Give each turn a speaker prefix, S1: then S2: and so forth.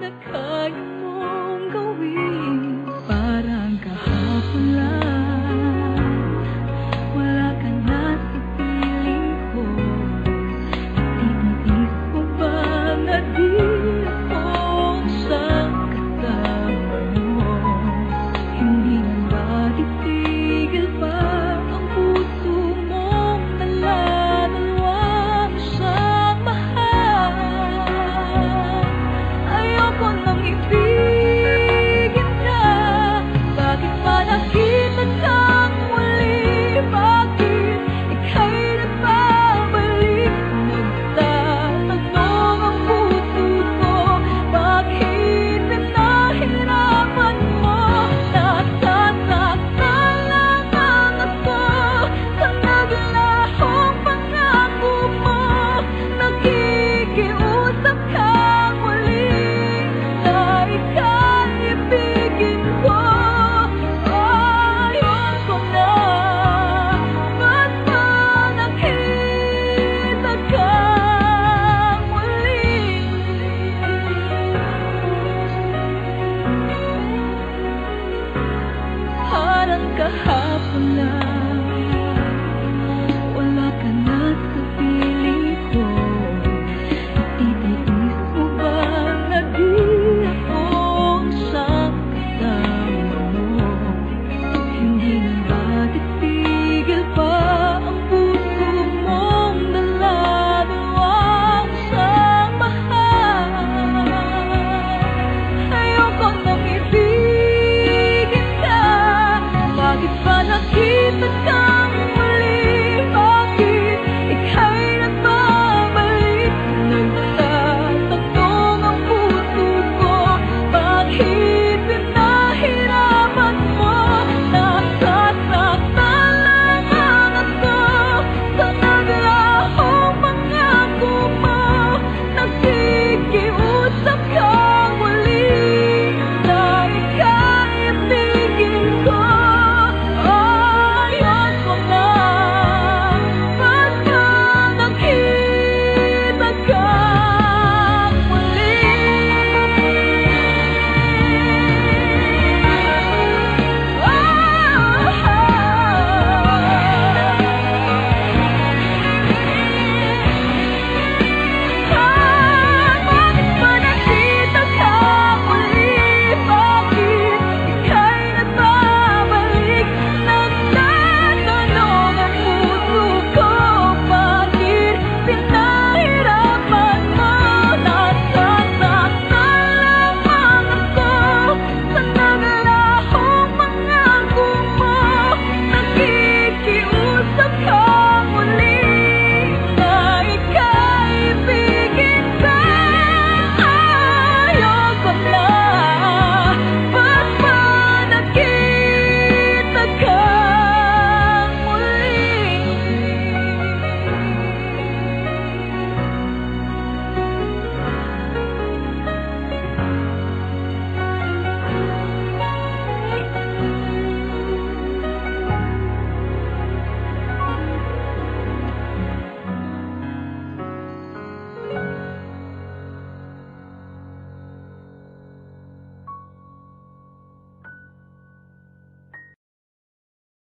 S1: 那可以。